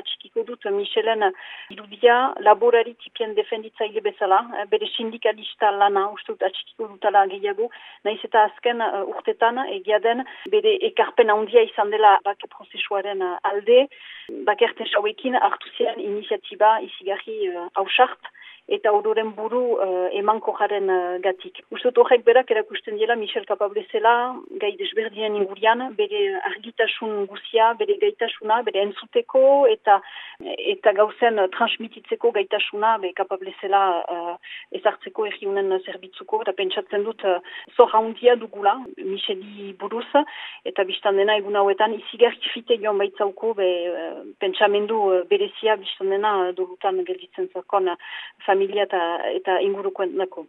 atxikiko dut Michelen irudia laborari tipien defenditzaile bezala, bere sindikalista lana uste dut atxikiko dutala gehiago, nahiz eta azken urtetan egia den bere ekarpen handia izan dela bake prozesuaren alde, bakerten sauekin hartu ziren iniziatiba izigarri hausart, eta ororen buru uh, emanko jaren uh, gatik. Uztot horrek berak erakusten dela Michel Kapablezela gai desberdinen ingurian, bere argitasun guzia, bere gaitasuna, bere entzuteko eta eta gauzen transmititzeko gaitasuna be Kapablezela uh, ezartzeko erriunen zerbitzuko, eta pentsatzen dut uh, zor haundia dugula Micheli buruz, eta biztan dena egun hauetan izigarki fite joan baitzauko be, uh, pentsamendu uh, berezia biztan dena uh, dolutan gelditzen zakon familia eta, eta ingurukoen nako.